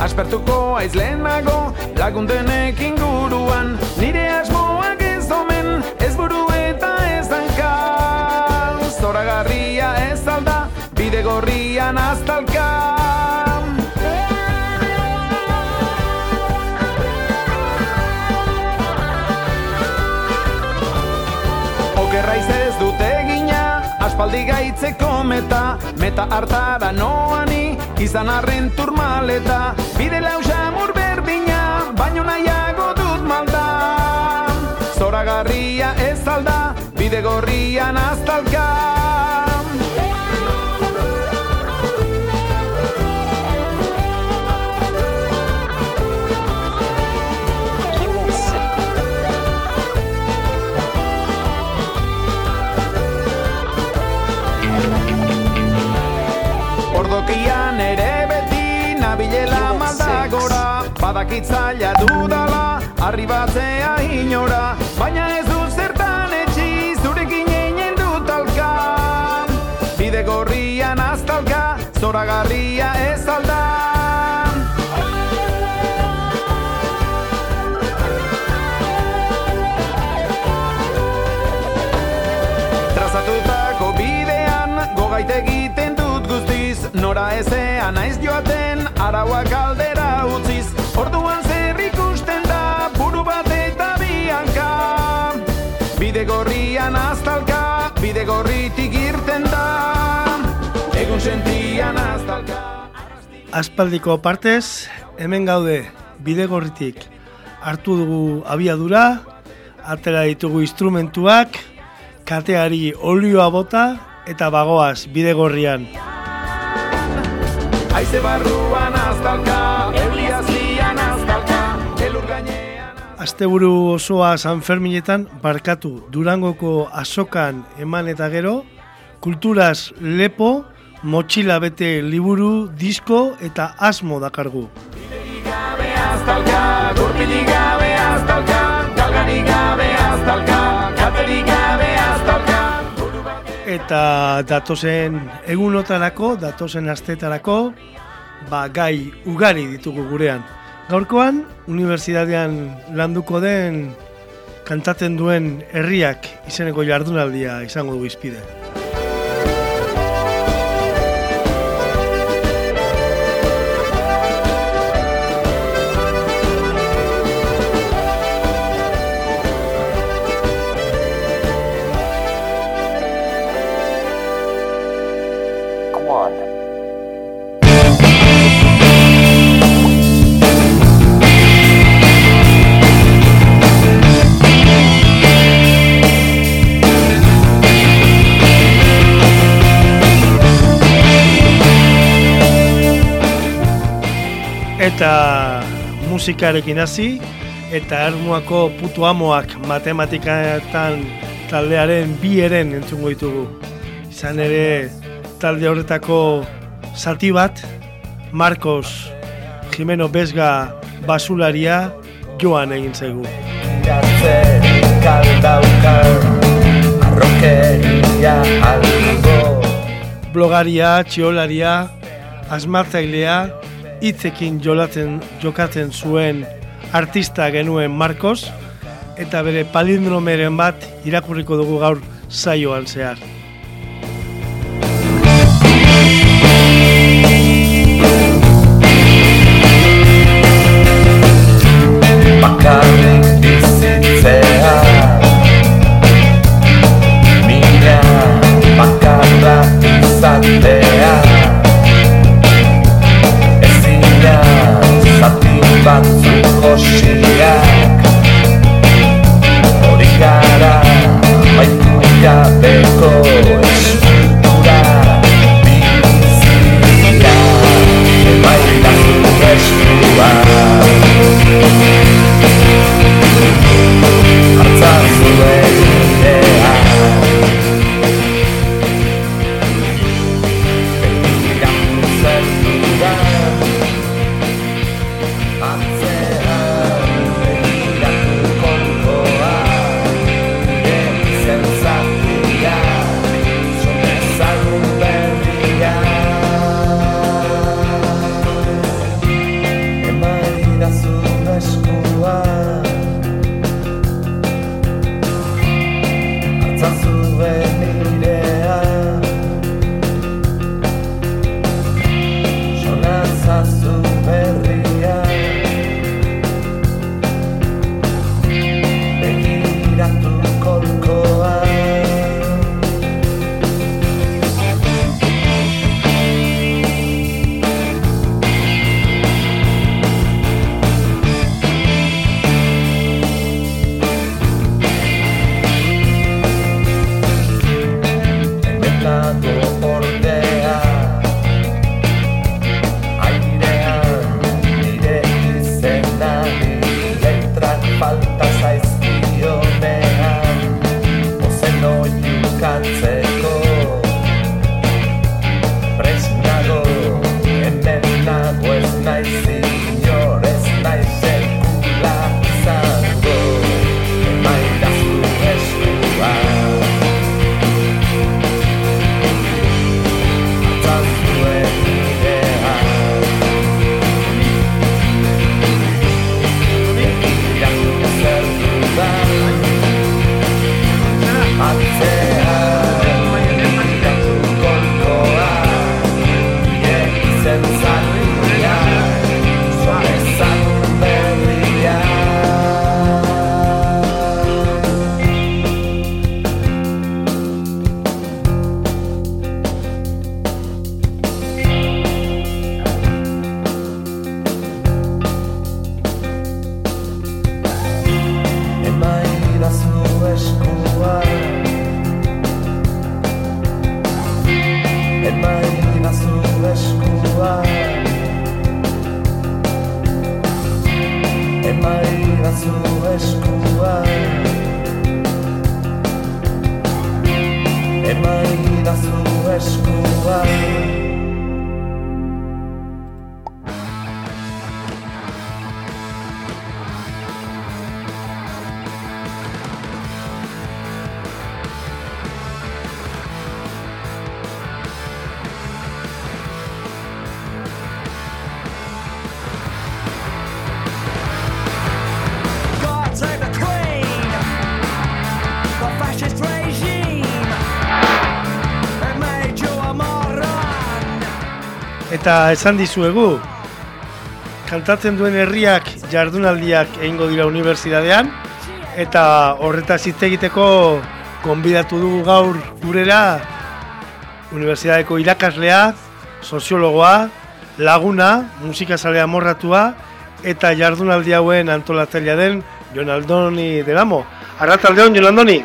Aspertuko aiz lehenago Lagundenek inguruan, nire asmoak ez omen Ez buru eta ez danka Zoragarria ez alda, bide gorrian aztalka gaitzeko meta Meta hartara noani, izan arren turmaleta. Bide lausa berdina, baino nahiago dut malda. Zoragarria ez alda, bide gorrian aztalka Badakitzaila dudala, arribatzea inora Baina ez du zertan etxi, zurekin einen dut alka. Bide gorrian aztalka, zoragarria ez alda. Gogait egiten dut guztiz Nora ezean naiz joaten, arauak Aspaldiko partez, hemen gaude bidegorritik hartu dugu abiadura, atera ditugu instrumentuak, kateari olioa bota eta bagoaz bidegorrian. Aize barruan aztalka, euliazian aztalka, elur gainean Asteburu osoa San Ferminetan barkatu Durangoko azokan eman eta gero, kulturaz lepo, motxila bete liburu, disko eta asmo dakargu. Eta datozen egunotarako, datozen astetarako, ba, gai ugari ditugu gurean. Gaurkoan, unibertsitatean landuko den kantatzen duen herriak izeneko jardunaldia izango du izpide. Eta musikarekin hasi eta ermuako putu amoak matematikatan taldearen bi eren entzungo ditugu. Izan ere talde horretako zati bat, Marcos Jimeno Besga basularia joan egin zaigu. Blogaria, txiolaria, asmatzailea, hitzekin jolatzen jokatzen zuen artista genuen Marcos eta bere palindromeren bat irakurriko dugu gaur saioan zehar. Eta esan dizuegu, kantatzen duen herriak jardunaldiak egingo dira unibertsitatean, eta horretaz hitz egiteko konbidatu dugu gaur gurera unibertsitateko irakaslea, soziologoa, laguna, musikazalea morratua, eta jardunaldi hauen antolatzailea den Jon Aldoni delamo. Arratzaldeon, Jon Aldoni!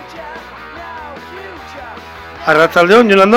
Arratzaldeon, Jon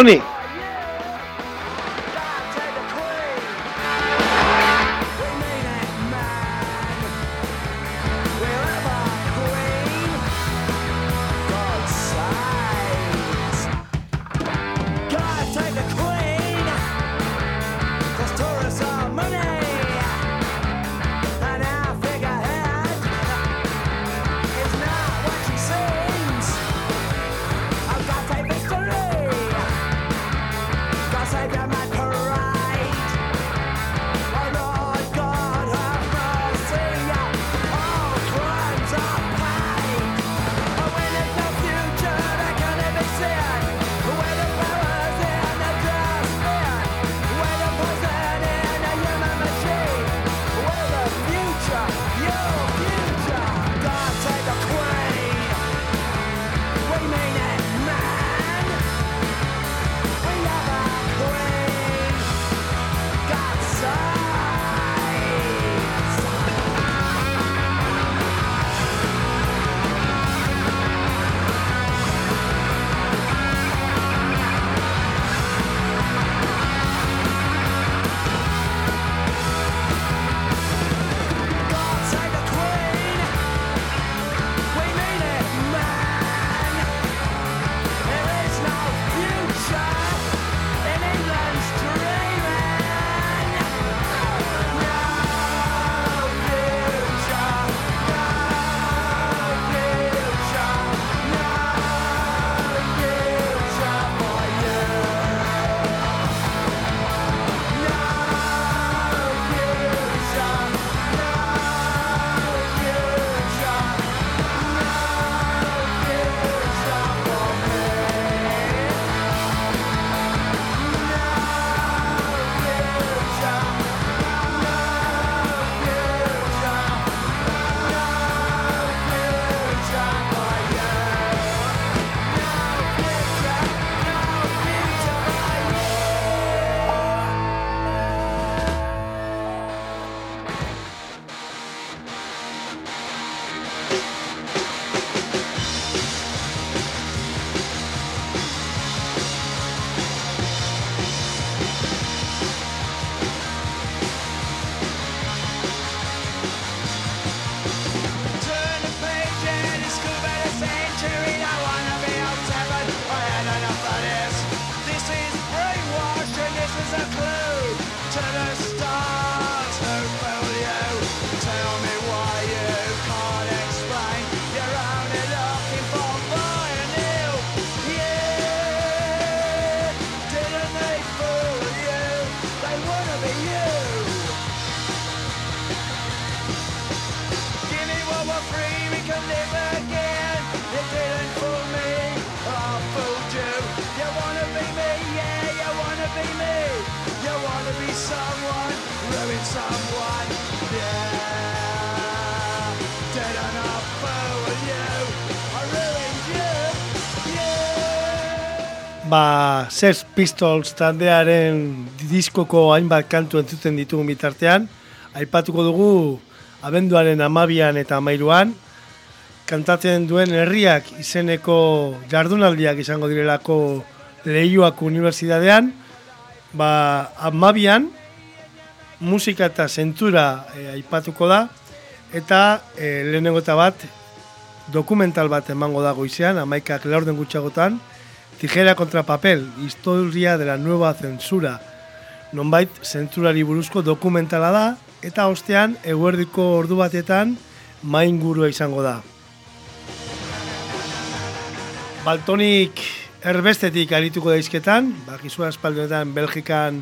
Sex Pistols taldearen diskoko hainbat kantu entzuten ditugun bitartean, aipatuko dugu abenduaren amabian eta amairuan, kantatzen duen herriak izeneko jardunaldiak izango direlako Leioako Unibertsitatean, ba, amabian musika eta zentura e, aipatuko da, eta e, lehenengo eta bat dokumental bat emango da goizean, amaikak laurden gutxagotan, Tijera kontra papel, historia de la nueva censura. Nonbait, zentzurari buruzko dokumentala da, eta ostean, eguerdiko ordu batetan, main gurua izango da. Baltonik erbestetik arituko daizketan, bakizua espalduetan Belgikan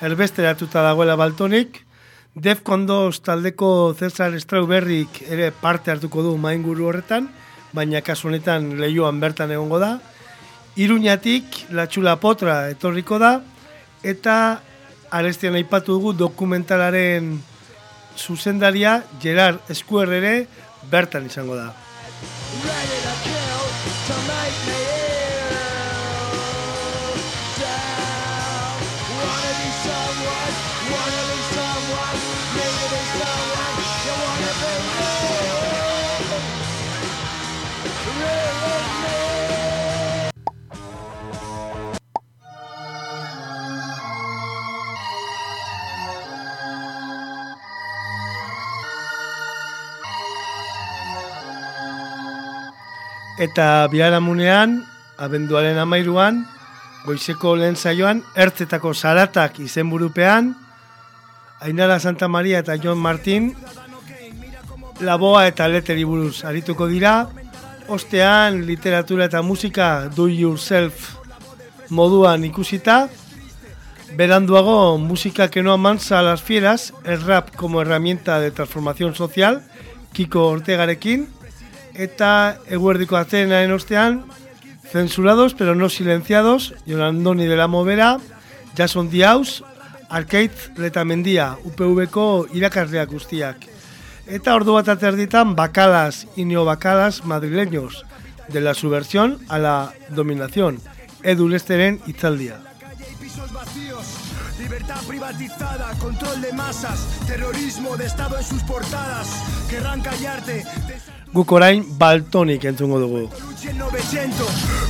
erbesteratuta dagoela Baltonik, Defcon 2 taldeko Cesar Strawberryk ere parte hartuko du mainguru horretan, baina kasu honetan lehioan bertan egongo da. Iruñatik Latxula Potra etorriko da, eta arestian aipatu dugu dokumentalaren zuzendaria Gerard Eskuer ere bertan izango da. Eta biharamunean, abenduaren amairuan, goizeko lehen saioan, ertzetako zaratak izenburupean, Ainara Santa Maria eta John Martin, laboa eta leteri buruz arituko dira, ostean literatura eta musika do yourself moduan ikusita, beranduago música que no amansa las fieras, el rap como herramienta de transformación social, Kiko Ortegarekin, eta eguerdiko atzenaren ostean, censurados pero no silenciados, Jon Andoni de la Movera, Jason Diaus, Arcade Letamendia, UPV-ko irakasleak guztiak. Eta ordu bat aterditan, bakalas, inio bakalas madrileños, de la subversión a la dominación, Edu Lesteren itzaldia. y. Libertad privatizada, control de masas, terrorismo de Estado en sus portadas. Querrán callarte. Guk orain baltonik entzungo dugu. Luche en 900.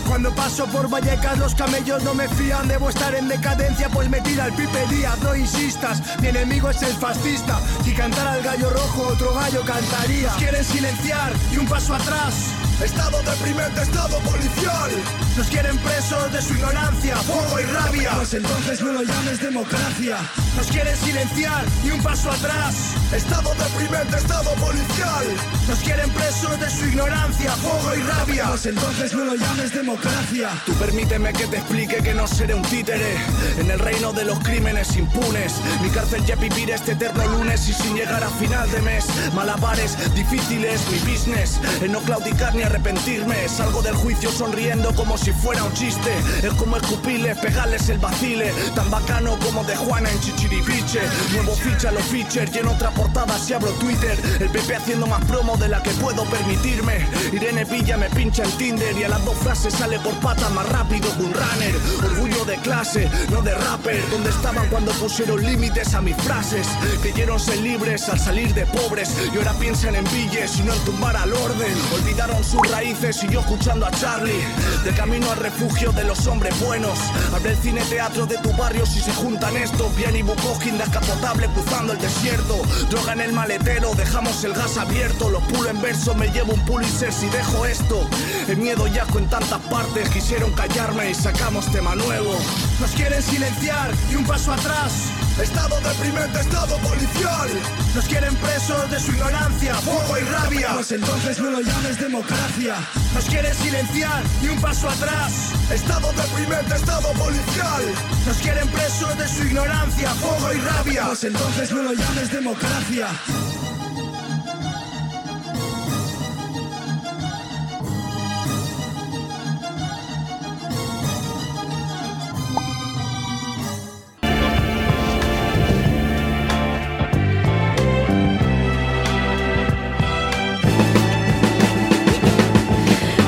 Cuando paso por Vallecas los camellos no me fían. Debo estar en decadencia pues me tira el Pipe Díaz. No insistas, mi enemigo es el fascista. Si cantara el gallo rojo otro gallo cantaría. Quieren silenciar y un paso atrás Estado deprimente, estado policial. Nos quieren presos de su ignorancia, fuego y rabia. Pues entonces no lo llames democracia. Nos quieren silenciar y un paso atrás. Estado deprimente, estado policial. Nos quieren presos de su ignorancia, fuego y rabia. Pues entonces no lo llames democracia. Tú permíteme que te explique que no seré un títere. En el reino de los crímenes impunes. Mi cárcel ya vivir este eterno lunes Y sin llegar a final de mes. Malabares difíciles, mi business. En no claudicar ni arrepentirme. Salgo del juicio sonriendo como si fuera un chiste. Es como escupirles, pegarles el vacile Tan bacano como de Juana en Chichiripiche. Nuevo ficha los features en otra portada si abro Twitter. El PP haciendo más promo de la que puedo permitirme. Irene Villa me pincha en Tinder Y a las dos frases sale por patas más rápido que un runner. Orgullo de clase, no de rapper. Donde estaban cuando pusieron límites a mis frases Creyeron ser libres al salir de pobres Y ahora piensan en billes y no en tumbar al orden. Olvidaron sus raíces y yo escuchando a Charlie. De camino al refugio de los hombres buenos. Abre el cine teatro de tu barrio si se juntan estos. Bien y Bukowski descapotable cruzando el desierto. Droga en el maletero, dejamos el gas abierto. Lo pulo en verso, me llevo un Pulitzer si dejo esto. El miedo y asco en tantas partes Quisieron callarme y sacamos tema nuevo. Nos quieren silenciar y un paso atrás Estado deprimente, estado policial. Nos quieren presos de su ignorancia, fuego y rabia. Pues entonces no lo llames democracia. Nos quieren silenciar y un paso atrás. Estado deprimente, estado policial. Nos quieren presos de su ignorancia, fuego y rabia. Pues entonces no lo llames democracia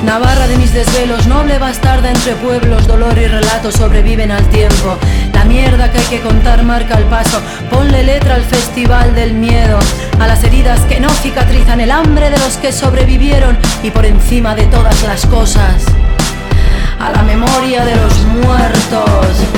Navarra de mis desvelos, noble bastarda entre pueblos, dolor y relato sobreviven al tiempo. La mierda que hay que contar marca el paso, ponle letra al festival del miedo, a las heridas que no cicatrizan, el hambre de los que sobrevivieron y por encima de todas las cosas, a la memoria de los muertos.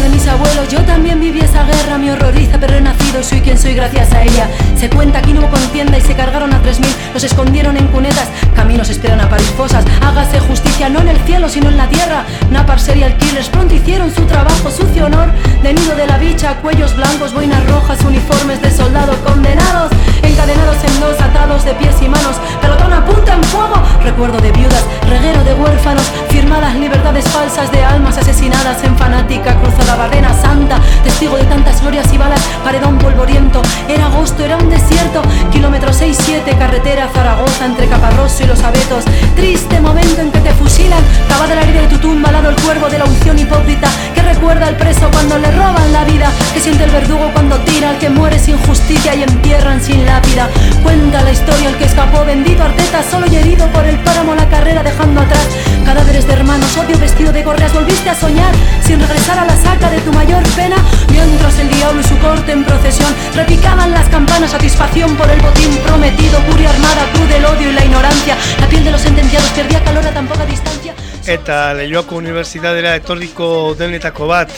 De mis abuelos, yo también viví esa guerra, me horroriza, pero he nacido, soy quien soy gracias a ella. Se cuenta aquí no hubo contienda y se cargaron a 3.000, los escondieron en cunetas, caminos esperan a parir fosas. Hágase justicia no en el cielo, sino en la tierra. Napar serial killers pronto hicieron su trabajo, sucio honor, de nido de la bicha, cuellos blancos, boinas rojas, uniformes de soldado condenados, encadenados en dos, atados de pies y manos, pelotón a punta en fuego, recuerdo de viudas, reguero de huérfanos, firmadas libertades falsas de almas asesinadas en fanática cruzada barrena santa, testigo de tantas glorias y balas, paredón polvoriento, era agosto, era un desierto, kilómetro 6-7, carretera Zaragoza entre Caparroso y los abetos, triste momento en que te fusilan, cavada la herida de tu tumba, al lado el cuervo de la unción hipócrita, que recuerda al preso cuando le roban la vida, que siente el verdugo cuando tira al que muere sin justicia y entierran sin lápida, cuenta la historia el que escapó, bendito Arteta, solo y herido por el páramo la carrera dejando atrás. Cadáveres de hermanos, odio vestido de gorreas, volviste a soñar sin regresar a la saca de tu mayor pena, mientras el diablo y su corte en procesión repicaban las campanas, satisfacción por el botín prometido, furia armada, cruz del odio y la ignorancia, la piel de los sentenciados perdía calor a tan poca distancia. Eta Leioako Unibertsitatera etorriko denetako bat,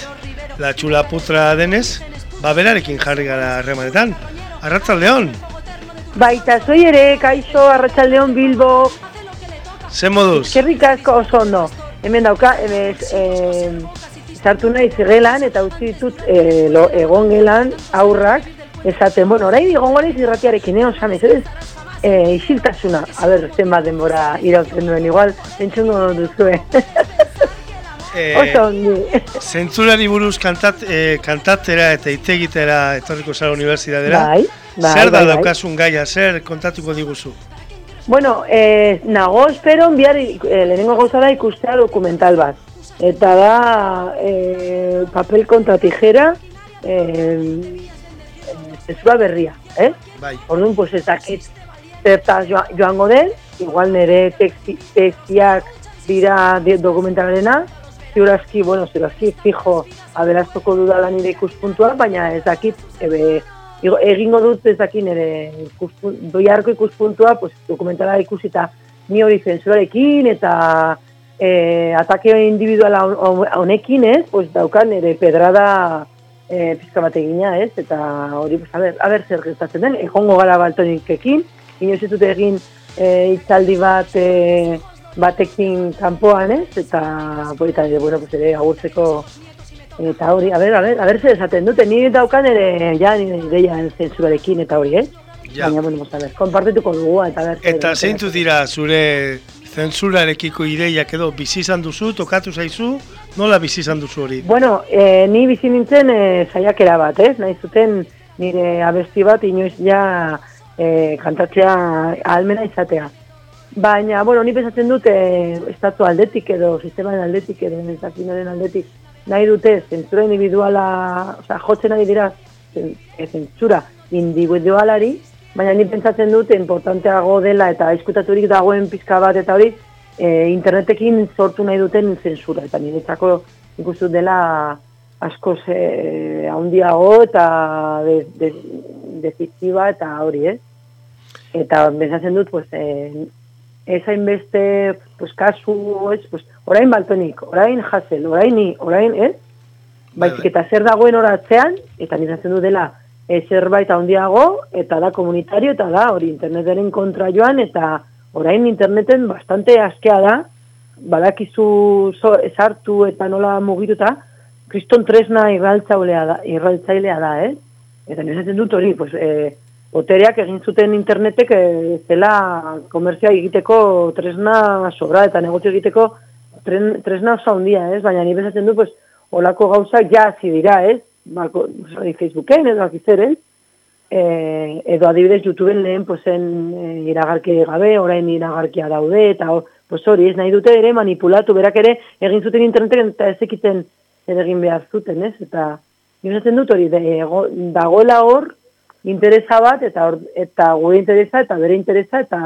la txulaputra denez, ba berarekin jarri gara harremanetan. Arratzaldeon, Baita, zoi ere, kaixo, arratsaldeon Bilbo, ze moduz? kerrik asko oso ondo. Hemen dauka, hemen, eh, sartu nahi gelan eta utzi ditut eh, lo, egon gelan aurrak, esaten, bueno, orain egongo naiz irratiarekin, egon san, ez eh, isiltasuna, a ber, zenbat denbora irautzen duen, igual, entzungo duzue. Eh, oso ongi. Zentzurari buruz kantat, eh, kantatera eta itegitera etorriko zara unibertsitatera. Bai, bai, zer da bai, bai. daukasun gaia, zer kontatuko diguzu? Bueno, eh, nago espero bihar eh, lehenengo gauza da ikustea dokumental bat. Eta da eh, papel kontra tijera eh, eh, zesura berria, eh? Bai. Orduan, pues ez dakit zertaz joa- joango den, igual nire teksti- tekstiak dira di- dokumentalena, ziurazki, bueno, ziurazki fijo aberaztoko dudala nire ikuspuntua, baina ez dakit, ebe, egingo dut ez dakit nire ikuspun, doiarko ikuspuntua, pues, dokumentala ikusita ni hori zensurarekin eta e, atake individuala hon- honekin, ez, pues, daukan nire pedrada e, pizka bat egina, ez, eta hori, pues, a ber, a ber zer gertatzen den, egongo gara baltonikekin, inoiz ez dut egin e, itzaldi bat e, batekin kanpoan, ez, eta, bo, eta bueno, pues, ere agurtzeko eta hori, a ber, a ber, a ber esaten dute, ni daukan ere, ja, nire ideia zensurarekin eta hori, ez? Ja. Baina, bueno, a ber, konpartituko dugu, eta ber, Eta zeintu dira zure zentzurarekiko ideiak edo bizi izan duzu, tokatu zaizu, nola bizi izan duzu hori? Bueno, e, ni bizi nintzen e, saiakera bat, ez? Nahi zuten nire abesti bat inoiz ja e, kantatzea ahalmena izatea. Baina, bueno, ni pensatzen dut e, estatu aldetik edo sistemaren aldetik edo ezakinaren aldetik nahi dute zentzura individuala, osea, jotzen ari dira e, zentzura individualari, baina ni pentsatzen dut importanteago dela eta diskutaturik dagoen pizka bat eta hori e, internetekin sortu nahi duten zentsura. Eta niretzako ikustu dela askoz e, handiago eta de, de, decisiva eta hori, ez? Eta pensatzen dut, pues, e, ez hainbeste pues, kasu, ez, pues, orain baltonik, orain jasel, orain ni, orain, ez? Baizik bai. eta zer dagoen horatzean, eta niratzen du dela e, zerbait handiago, eta da komunitario, eta da hori internetaren kontra joan, eta orain interneten bastante askea da, badakizu zo, esartu eta nola mugituta, kriston tresna irraltzailea da, irraltzailea da, eh? Eta niretzen dut hori, pues, e, botereak egin zuten internetek e, zela komerzia egiteko tresna sobra eta negozio egiteko tren, tresna oso handia, ez? Baina ni bezatzen du, pues, olako gauzak ja hasi dira, ez? Bako, Facebooken edo akizeren, e, edo adibidez YouTubeen lehen pozen e, iragarki gabe, orain iragarkia daude, eta hori, ez nahi dute ere manipulatu, berak ere egin zuten interneten eta ez ekiten ere egin behar zuten, ez? Eta Niretzen dut hori, dagoela hor, interesa bat, eta hor, eta gure interesa, eta bere interesa, eta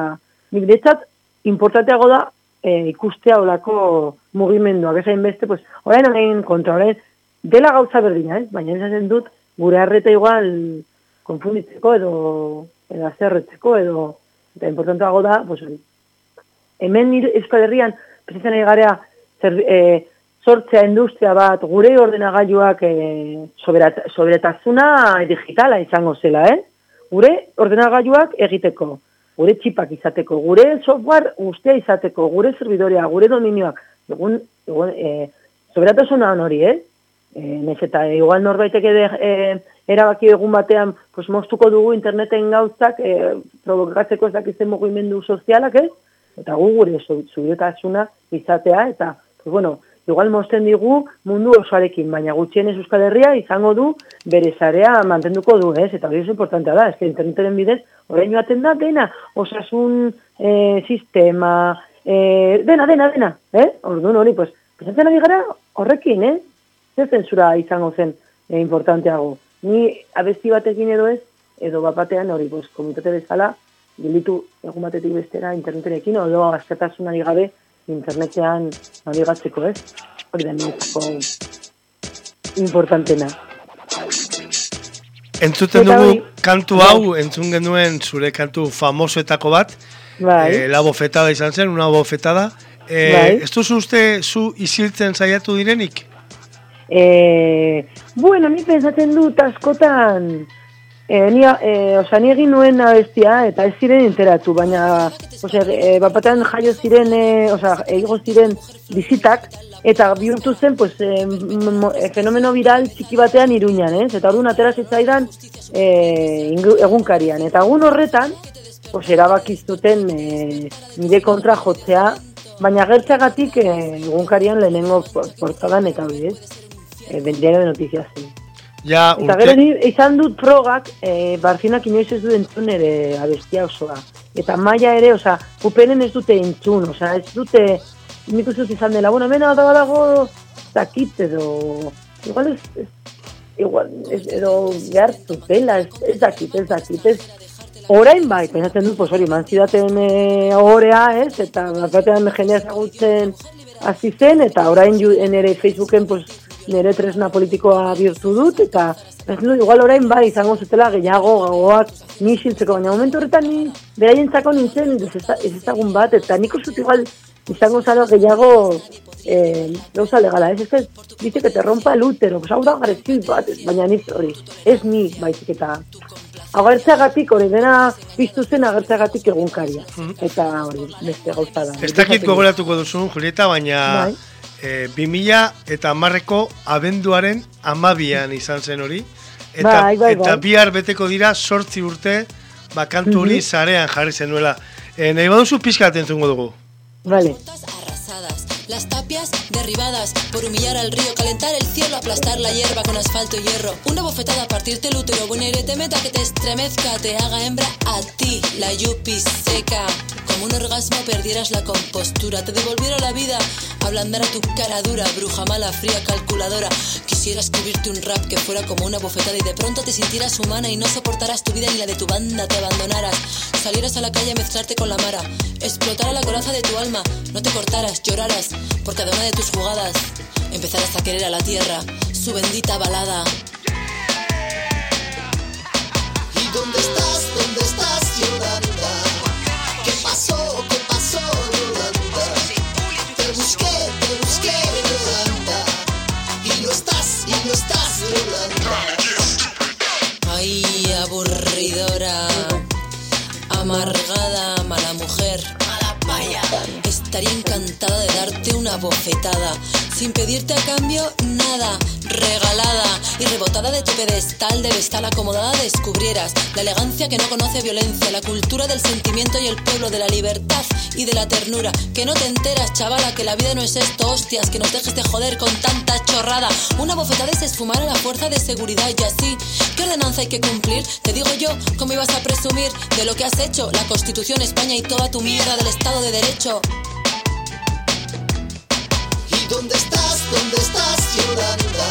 nik niretzat, importanteago da, e, ikustea olako mugimenduak, ez beste, pues, orain orain kontra, orain, dela gauza berdina, ez? Baina esaten dut, gure harreta igual konfunditzeko edo, edo azerretzeko, edo, eta importanteago da, pues, hori. Hemen Euskal Herrian, presentzen ari garea, zer, e, sortzea industria bat, gure ordenagailuak e, soberat, soberetasuna digitala izango zela, eh? Gure ordenagailuak egiteko, gure txipak izateko, gure software guztia izateko, gure serbidorea, gure dominioak, egun, egun e, soberatasuna hori, eh? E, nez eta igual norbaitek ere e, erabaki egun batean pues, moztuko dugu interneten gauzak e, provokatzeko ez dakizen mugimendu sozialak, ez? eta gu gure zu- zubirotasuna izatea, eta, pues bueno, igual mosten digu mundu osoarekin, baina gutxienez Euskal Herria izango du bere zarea mantenduko du, ez? Eta hori oso importantea da, que interneten bidez, orain joaten da, dena, osasun eh, sistema, eh, dena, dena, dena, eh? Orduan hori, pues, pensatzen ari gara horrekin, eh? Zer zentzura izango zen eh, importanteago. Ni abesti batekin edo ez, edo bapatean hori, pues, komunitate bezala, gilitu egun batetik bestera interneterekin, edo askatasunari gabe internetean nabigatzeko, ez? Hori da niretzako importantena. Entzuten dugu kantu Bai. hau, entzun genuen zure kantu famosoetako bat, Bai. eh, la bofetada izan zen, una bofetada. Eh, Bai. Ez duzu uste zu isiltzen saiatu direnik? Eh, bueno, ni pensatzen dut askotan, eh, ni, eh, oza, ni egin nuen abestia eta ez ziren enteratu, baina, osea, eh, bapatean jaio ziren, eh, osea, egigo ziren bizitak, eta bihurtu zen, pues, eh, fenomeno viral txiki batean iruñan, ez? Eta orduan atera zitzaidan ingu- egunkarian. Eta egun horretan, pues, erabakiztuten eh, nire kontra jotzea, baina gertzagatik eh, egunkarian lehenengo por- portadan eta hori, Eh, diario de noticias, sí. Ja, Eta urte, gero ni izan dut frogak, eh, barfinak inoiz ez du entzun ere abestia osoa. Eta maia ere, osea, upenen ez dute entzun, osea, ez dute, nik uste izan dela, bueno, hemen dago dago, zakit edo, igual ez, ez igual, ez, edo behar zutela, ez, ez dakit, ez dakit, ez, Orain bai, pensatzen dut, pues hori, mantzidaten e, orea, ez, eta batean jendea ezagutzen hasi zen, eta orain ju, nire Facebooken, pues, nire tresna politikoa bihurtu dut, eta pensatzen dut, igual orain bai, izango zutela gehiago gagoak ni xiltzeko, baina momentu horretan ni beraientzako nintzen ez eza- ez ezagun bat, eta nik uste igual izango zara gehiago eh, gauza legala, ez, ez dice que te rompa pues hau da garezki bat, ez, baina nik hori, ez ni baizik eta agertzeagatik hori dena piztu zen agertzeagatik egunkaria. Eta hori, beste gauza da. Mm. ez dakit gogoratuko duzun, Julieta, baina Bai. Eh, 2000 eta marreko abenduaren amabian izan zen hori. Eta, Bai, bai, eta bai. bihar beteko dira sortzi urte, bakantu hori zarean jarri zenuela. E, nahi baduzu pizkat entzungo dugu. Vale. las tapias derribadas por humillar al río, calentar el cielo, aplastar la hierba con asfalto y hierro. Una bofetada, partirte el útero, buen aire te meta que te estremezca, te haga hembra a ti, la yupi seca. Como un orgasmo perdieras la compostura, te devolviera la vida, ablandara tu cara dura, bruja mala, fría, calculadora. Quisiera escribirte un rap que fuera como una bofetada y de pronto te sintieras humana y no soportarás tu vida ni la de tu banda, te abandonaras. Salieras a la calle a mezclarte con la mara, explotara la coraza de tu alma, no te cortaras, lloraras por cada una de tus jugadas. Empezarás a querer a la tierra, su bendita balada. ¿Y dónde estás? Ay, aburridora, amargada, mala mujer. Mala paya. Estaría encantada de darte una bofetada, sin pedirte a cambio nada, regalada y rebotada de tu pedestal de vestal acomodada descubrieras la elegancia que no conoce violencia, la cultura del sentimiento y el pueblo de la libertad y de la ternura. Que no te enteras, chavala, que la vida no es esto, hostias, que nos dejes de joder con tanta chorrada. Una bofetada es esfumar a la fuerza de seguridad y así. ¿Qué ordenanza hay que cumplir? Te digo yo, ¿cómo ibas a presumir de lo que has hecho? La Constitución, España y toda tu mierda del Estado de Derecho. ¿Y dónde estás? ¿Dónde estás, Yolanda?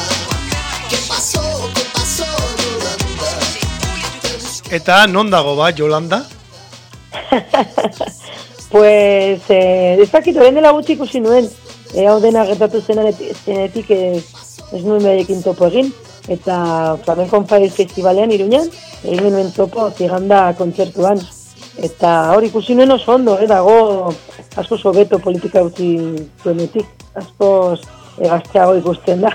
¿Qué pasó? ¿Qué pasó, Yolanda? Eta non dago ba, Jolanda? Pues, eh, ez dakit, orain dela gutxi ikusi nuen, eh, hau dena gertatu zenetik, zenetik eh, ez nuen berekin topo egin, eta Flamenco on Fire Festivalean iruñan, egin nuen topo ziganda kontzertuan. Eta hori ikusi nuen oso ondo, eh, dago asko sobeto politika utzi zuenetik, asko egazteago ikusten da.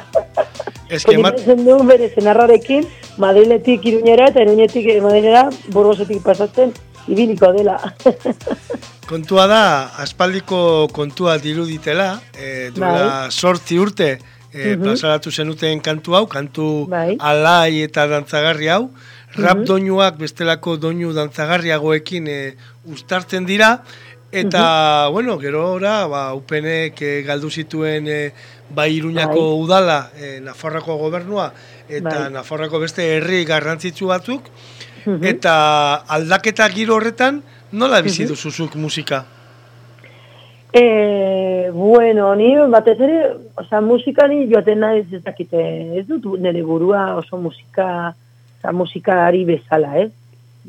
Ez que emat- Konditzen du bere zenarrarekin, Madriletik iruñera eta iruñetik eh, Madrilera burgosetik pasatzen, ibiliko dela. Kontua da, aspaldiko kontua diruditela, e, duela sortzi urte e, Mhm. plazaratu zenuten kantu hau, kantu Bai. alai eta dantzagarri hau, rap doinuak bestelako doinu dantzagarriagoekin e, ustartzen dira, Eta, bueno, gero ora, ba, upenek eh, galdu zituen eh, bai Iruñako udala, eh, Nafarroko gobernua, eta Bai. Nafarroko beste herri garrantzitsu batzuk, eta aldaketa giro horretan, nola bizi duzuzuk musika? E, bueno, ni batez ere, osea, musikari joaten naiz ez dakite, ez dut nire burua oso musika, osea, musikari bezala, ez?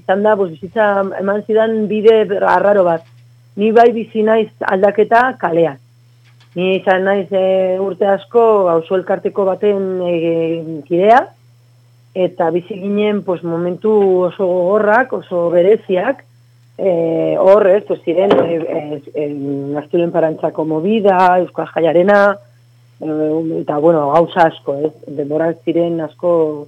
Izan da, pues, bizitza eman zidan bide arraro bat. Ni bai bizi naiz aldaketa kalean. Ni izan naiz e, urte asko auzo elkarteko baten e, kidea, eta bizi ginen pues, momentu oso gogorrak, oso bereziak, eh, hor, ez, pues, ziren, eh, eh, Astulen Parantzako movida, Euskal Jaiarena, eh, eta, bueno, gauza asko, ez, denborak ziren asko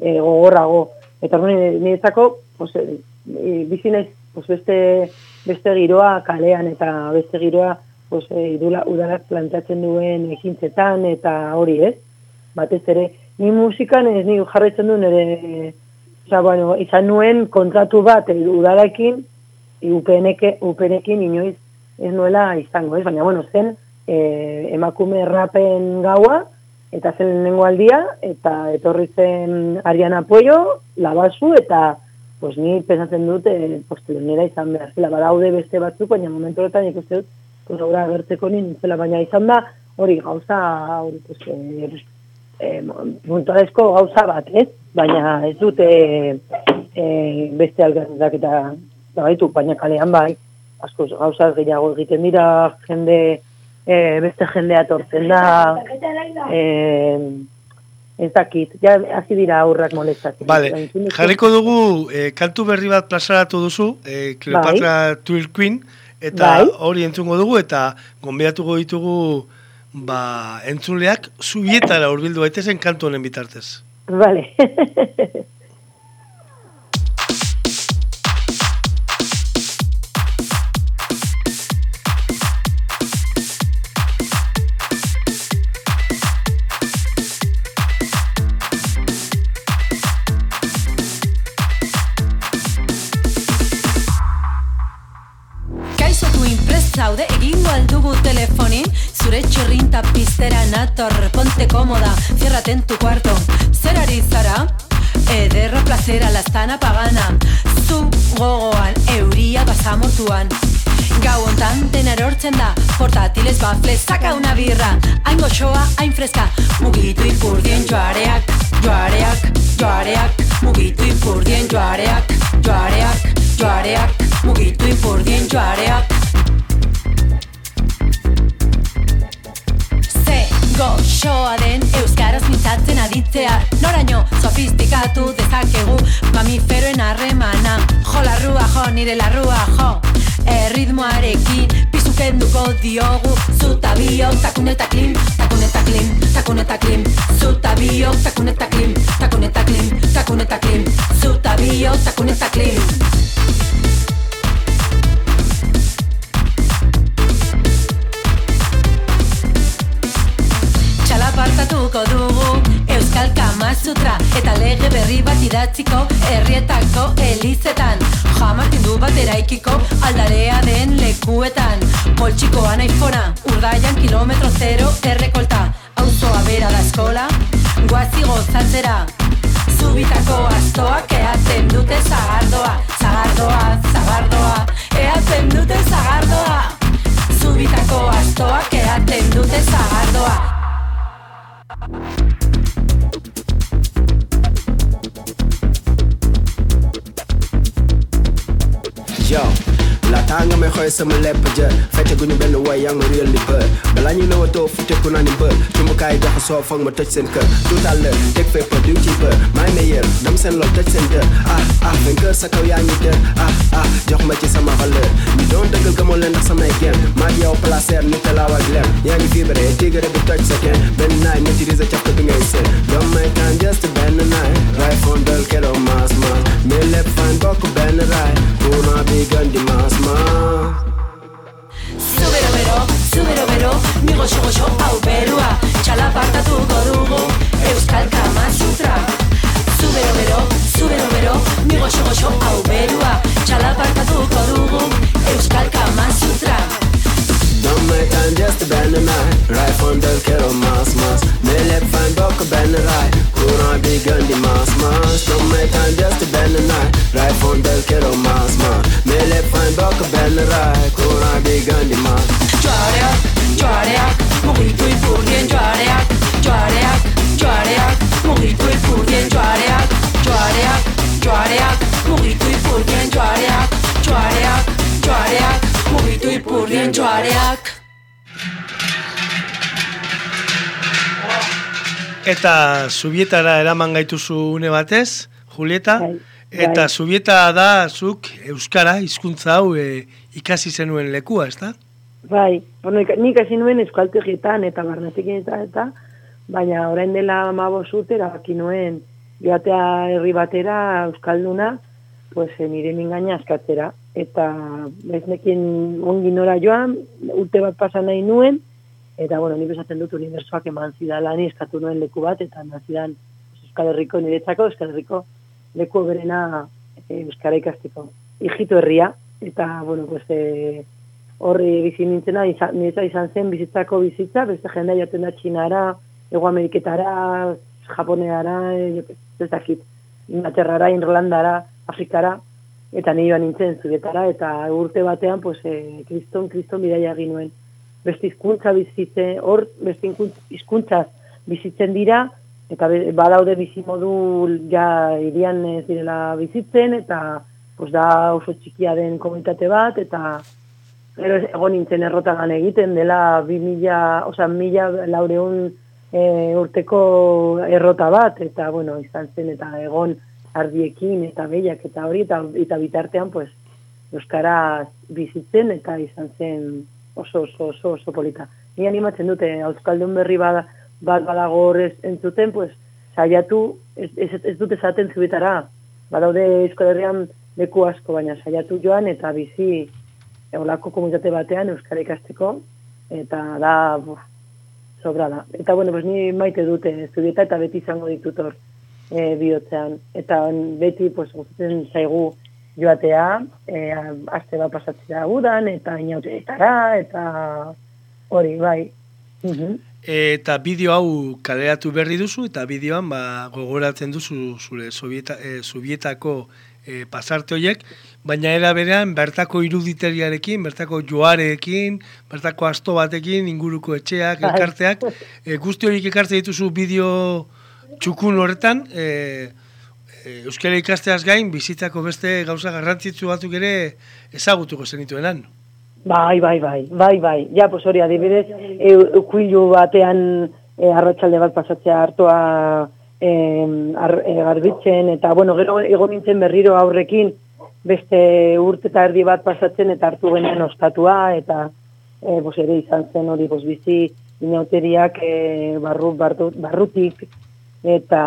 eh, gogorrago. Eta, bueno, niretzako, pues, eh, bizi naiz, pues, beste, beste giroa kalean, eta beste giroa, pues, eh, idula, udalak planteatzen duen ekintzetan, eta hori, ez, batez ere, ni musikan ez ni jarraitzen du nire, Osa, bueno, izan nuen kontratu bat eh, udalarekin, UPNeke, UPNekin inoiz ez nuela izango, ez? Baina, bueno, zen e, emakume rapen gaua, eta zen lehenengo aldia, eta etorri zen Ariana Puello, labazu, eta pues, ni pensatzen dut, e, postelionera izan behar zela, badaude beste batzuk, baina momentu horretan nik uste dut, pues, aurra agertzeko nintzela, baina izan da, hori gauza, hori, pues, e, e, puntualezko gauza bat, ez? Baina ez dute e, beste algarrak eta baitu, baina kalean bai, asko gauza gehiago egiten dira, jende, e, beste jendea tortzen da, e, ez dakit, ja, hasi dira aurrak molestatzen. Vale, jarriko dugu eh, kantu berri bat plazaratu duzu, eh, Cleopatra Twill Queen, eta Bai. hori entzungo dugu, eta gonbidatuko ditugu ba, entzuleak zubietara urbildu daitezen kantu honen bitartez. Vale. aldugu telefonin. Zure txirrinta piztera nator Ponte komoda, ciérrate en tu cuarto. Zer ari zara? Ederra plazera lastana pagana Zu gogoan, euria basamortuan Gau hontan dena erortzen da Portatiles bafle, saka una birra. Hain goxoa, hain freska Mugitu ipurdien joareak Joareak, joareak. Mugitu ipurdien joareak Joareak, joareak Mugitu ipurdien joareak goxoa den euskaraz mintzatzen aditzea. Noraino sofistikatu dezakegu mamiferoen harremana. Jo larrua jo, nire larrua jo. Erritmoarekin pizukenduko diogu. Zuta biok takuneta klim, takuneta klim, takuneta klim. Zuta biok takuneta klim, takuneta klim, takuneta klim. Zuta biok takuneta klim Txalapartatuko dugu. Euskal Kamasutra Eta lege berri bat idatziko Herrietako elizetan. Jamartin du bat eraikiko Aldarea den lekuetan. Poltsikoan aifona Urdaian kilometro zero errekolta. Auzoa bera da eskola Guazi gozatzera. Zubitako astoak eaten dute zagardoa Zagardoa, zagardoa Eaten dute zagardoa Zubitako astoak eaten dute zagardoa Yo, laatanga may xoy sama lepp ja fete guñu benn way réel ni bër balaa ñu la watoo fu tekku naa ni bër cumbukaay dafa soo foog ma toj seen kër pa diw ci meilleur dam seen lool toj seen ah ah vainqueur sa kaw yaa ngi ah ah jox ma ci sama valeur ñu doon dëggal gëmoo leen ndax samay game maa ngi yow placer ni te laaw ak lem yaa ngi vibré tigre bi toj sa kenn benn naay maîtriser cafka bi ngay seen doom may just benn naay raay fondal keroog maas maas mais lépp fine bokk benn raay courant bi di maas Zubero bero, zubero bero, ni goxo hau berua Txalapartatuko dugu Euskal Kama Sutra Zubero bero, zubero bero, ni goxo hau berua Txalapartatuko dugu Euskal Kama Sutra Don't make time just to bend the night Right del quiero más más Med läppfan bak och bend the right Kuran bygger di más más Don't make just to bend the Right del Más Joareak, joareak, mugitu ipurdien joareak Joareak, joareak, mugitu ipurdien joareak Joareak, joareak, mugitu ipurdien joareak Joareak, joareak, mugitu ipurdien joareak Eta Zubietara eraman gaituzu une batez, Julieta, Bai, eta bai. Zubieta da zuk Euskara hizkuntza hau e, ikasi zenuen lekua, ezta? Bai, bueno, nik hasi nuen euskaltegietan eta barnetekin eta eta, baina orain dela amabos urte erabaki nuen joatea herri batera euskalduna, pues eh, nire mingaina askatzera. Eta ez nekin ongi nora joan, urte bat pasa nahi nuen, eta bueno, nik esaten dut unibersoak eman zidala, ni eskatu nuen leku bat, eta eman zidan pues, Euskal Herriko niretzako, Euskal Herriko leku berena eh, Euskara ikasteko. Ijito herria, eta bueno, pues, eh, horri bizi nintzena, izan, izan zen bizitzako bizitza, beste jendea jaten da Txinara, Ego Ameriketara, Japoneara, que- ez dakit, Inglaterrara, Irlandara, Afrikara, eta ni joan nintzen zugetara, eta urte batean, pues, eh, kriston, kriston bidaia egin nuen. Beste hizkuntza bizitze, hor, beste hizkuntz- hizkuntzaz bizitzen dira, eta badaude bizimodu ja irian ez direla bizitzen, eta pues, da oso txikia den komunitate bat, eta Gero egon nintzen errotagan egiten dela 2000, osea, mila laureun e, urteko errota bat, eta bueno, izan zen, eta egon ardiekin, eta behiak, eta hori, eta, eta bitartean, pues, Euskara bizitzen, eta izan zen oso, oso, oso, oso polita. Ni animatzen dute, Euskaldun berri bada, bat badago horrez entzuten, pues, saiatu, ez, ez, ez dute zaten zubetara, badaude Euskal Herrian leku asko, baina saiatu joan, eta bizi, olako komunitate batean euskara ikasteko eta da buf, sobra da. Eta bueno, pues ni maite dute estudieta eta beti izango ditut hor e, bihotzean. Eta beti pues gustatzen zaigu joatea, e, aste bat pasatzea udan eta inautetara eta hori bai. Mhm. Eta bideo hau kaleratu berri duzu, eta bideoan ba, gogoratzen duzu zure Sobieta, e, Sobietako e, pasarte horiek, baina era berean bertako iruditeriarekin, bertako joarekin, bertako asto batekin, inguruko etxeak, Bai. elkarteak, e, guzti horiek ekartzen dituzu bideo txukun horretan, e, e, Euskara ikasteaz gain, bizitzako beste gauza garrantzitsu batzuk ere ezagutuko zenituenan. Bai, bai, bai, bai, bai. Ja, pues hori, adibidez, e, ukuilu batean e, arratsalde bat pasatzea hartoa e, ar, garbitzen, eta, bueno, gero egon nintzen berriro aurrekin, beste urte eta erdi bat pasatzen, eta hartu genuen ostatua, eta, e, pues ere izan zen hori, pues bizi inauteriak e, barru, barru, barrutik, eta,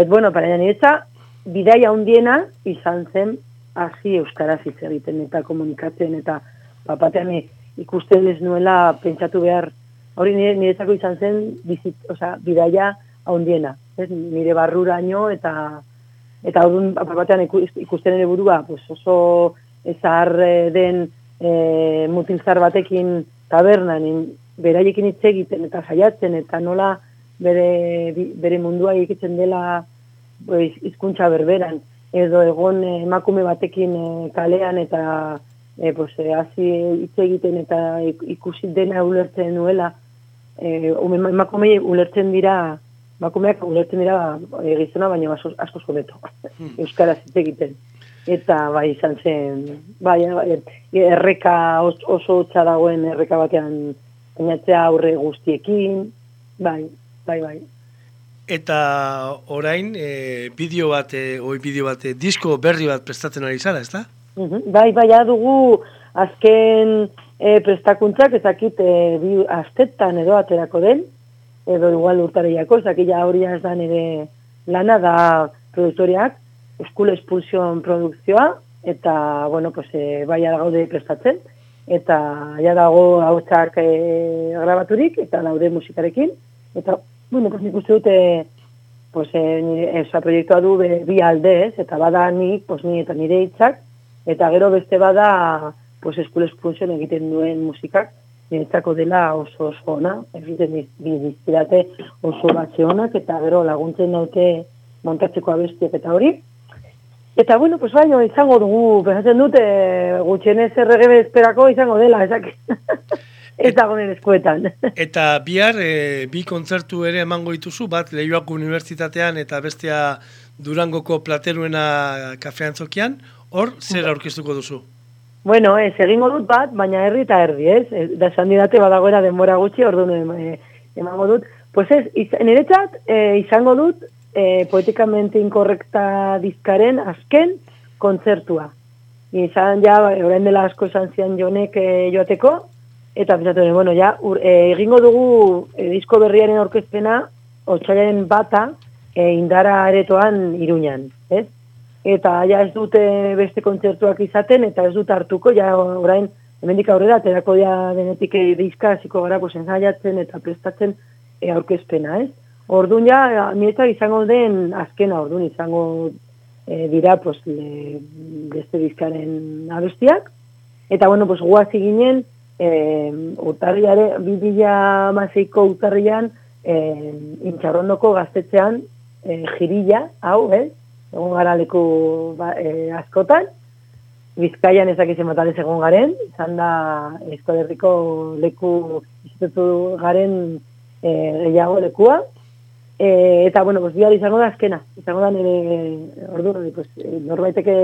ez bueno, para niretza, bidaia handiena izan zen hasi euskaraz hitz egiten eta komunikatzen eta papatean ikusten ez nuela pentsatu behar. Hori nire, niretzako izan zen bizit, osea, bidaia handiena, ez? nire barruraino eta eta orduan batean ikusten ere burua pues oso ezar eh, den e, mutilzar batekin tabernan in, beraiekin hitz egiten eta saiatzen eta nola bere, bere mundua ikitzen dela hizkuntza berberan edo egon eh, emakume batekin kalean eta e, pues, hasi hitz egiten eta ik- ikusi dena ulertzen nuela e, emakume ulertzen dira emakumeak ulertzen dira e, gizona baina asko, asko hobeto euskaraz hitz egiten. Eta bai izan zen bai, bai erreka os- oso hotza dagoen erreka batean bainatzea aurre guztiekin. Bai bai bai. Eta orain, e, bideo bat, e, oi bideo bat, e, disko berri bat prestatzen ari zara, ezta? Mhm. Bai, bai, dugu azken e, prestakuntzak ezakit e, bi astetan edo aterako den, edo igual urtareiako, ezakit ja hori ez da nire lana da produktoriak, School Expulsion produkzioa, eta, bueno, pues, e, bai gaude prestatzen, eta ja dago hautsak e, grabaturik, eta daude musikarekin, eta, bueno, pues nik uste dute pues, e, nire, esa proiektua du be, bi alde, ez? Eta bada nik, pues, ni eta nire hitzak, eta gero beste bada, pues, eskules funtzio egiten duen musikak, niretzako dela oso oso ona, egiten diz- dizkidate oso batxe onak, eta gero laguntzen daute montatzeko abestiak eta hori. Eta bueno, pues baino izango dugu, pensatzen dute gutxienez errege esperako izango dela, ezak. ez dago nire eskuetan. Eta bihar e, bi kontzertu ere emango dituzu, bat Leioako Unibertsitatean eta bestea Durangoko Plateruena kafean zokian, hor zer aurkeztuko duzu? Bueno, ez, egingo dut bat, baina herri eta erdi, ez? Da esan didate badagoera denbora gutxi, orduan e, emango dut. Pues ez, iz, niretzat e, izango dut e, poetikamente inkorrekta dizkaren azken kontzertua. Izan ja, orain dela asko esan zian jonek e, joateko, eta nuen, bueno, ja, ur, e, egingo dugu e, disko berriaren aurkezpena, otxaiaren bata, e, indara aretoan iruñan, ez? Eta ja ez dute beste kontzertuak izaten, eta ez dut hartuko, ja orain, hemendik aurrera, aterako ja denetik e, diska, hasiko gara, pues, ensaiatzen eta prestatzen e, aurkezpena, ez? Orduan ja, niretzat izango den azkena, orduan izango e, dira, pues, le, beste diskaren abestiak, eta bueno, pues, guazi ginen, e, urtarriare, bidila mazeiko urtarrian, e, intxarrondoko gaztetzean, e, jirilla, hau, ez? Egon gara leku ba, e, askotan, Bizkaian ezak izan bat alez egon garen, izan da Euskal leku izutetu garen e, gehiago lekua, e, eta bueno, pues, bihar izango da azkena, izango da nire ordu, pues, norbaiteke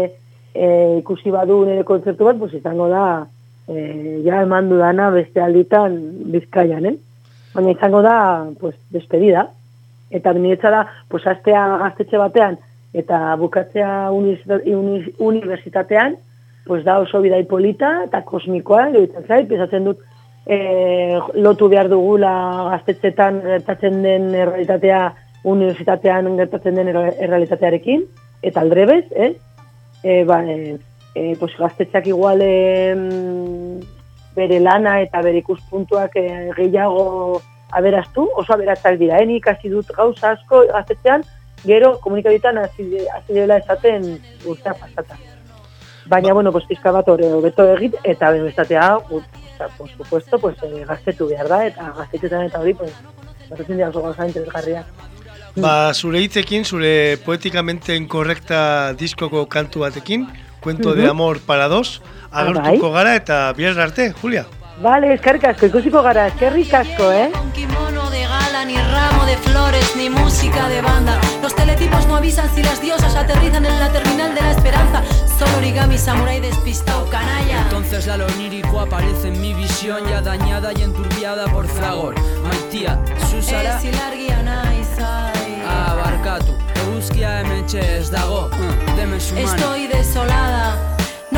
e, ikusi badu nire kontzertu bat, pues, izango da e, ja eman dudana beste alditan Bizkaian, eh? Baina izango da, pues, despedida. Eta niretza da, pues, astea gaztetxe batean, eta bukatzea unibertsita- uni- unibertsitatean, pues da oso bidai polita eta kosmikoa, iruditzen zait, pensatzen dut e, lotu behar dugula gaztetxetan gertatzen den errealitatea unibertsitatean gertatzen den erre- errealitatearekin, eta aldrebez, eh? E, ba, e, e, pues gaztetxak igual em, bere lana eta bere ikuspuntuak e, gehiago aberaztu, oso aberatzak dira, eh? Ikasi dut gauza asko gaztetxean, gero komunikabitan hasi hasi dela esaten urtea pasata. Baina, bueno, pues pizka bat hori hobeto egit, eta bestatea, por supuesto, pues eh, gaztetu behar da, eta gaztetetan eta hori, pues, berretzen dira oso gauza interesgarriak. Ba, zure hitzekin, zure poetikamente inkorrekta diskoko kantu batekin, Cuento de amor para dos, Ah, agertuko bai. gara eta bihar arte, Julia. Vale, eskerrik asko, ikusiko gara, eskerrik asko, eh? Flores, ni música de banda. Los teletipos no avisan si las diosas aterrizan en la terminal de la esperanza. Solo origami, samurai despistado, canalla. Entonces la onírico aparece en mi visión ya dañada y enturbiada por fragor. Maitia, Susara, abarkatu. Eguzkia hementxe ez dago, deme su mano. Estoy desolada.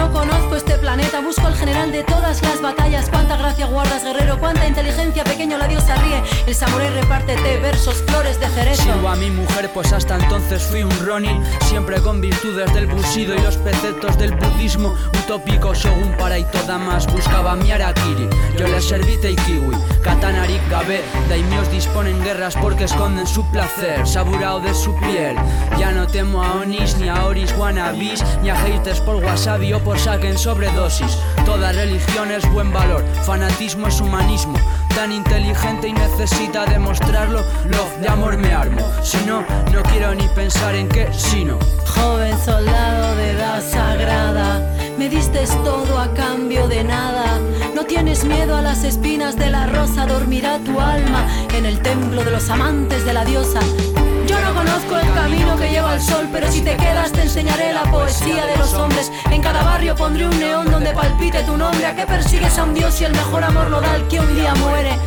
No conozco este planeta, busco al general de todas las batallas. Cuánta gracia guardas, guerrero, cuánta inteligencia, pequeño la diosa ríe. El samurái reparte té, versos, flores de cerezo. Sirvo a mi mujer, pues hasta entonces fui un Ronin, siempre con virtudes del busido y los preceptos del budismo. Utópico, shogun para y toda más, buscaba mi arakiri. Yo le serví y kiwi, katanarik gabe. Daimios disponen guerras porque esconden su placer, saburao de su piel. Ya no temo a Onis, ni a Oris wannabis, ni a haters por wasabi o por saquen sobredosis. Toda religión es buen valor, fanatismo es humanismo. Tan inteligente y necesita demostrarlo, love de amor me armo. Si no, no quiero ni pensar en qué, sino. Joven soldado de edad sagrada, me diste todo a cambio de nada. No tienes miedo a las espinas de la rosa, dormirá tu alma en el templo de los amantes de la diosa. Yo no conozco el camino que lleva al sol, pero si te quedas te enseñaré la poesía de los hombres. En cada barrio pondré un neón donde palpite tu nombre. ¿A qué persigues a un dios y el mejor amor lo da al que un día muere?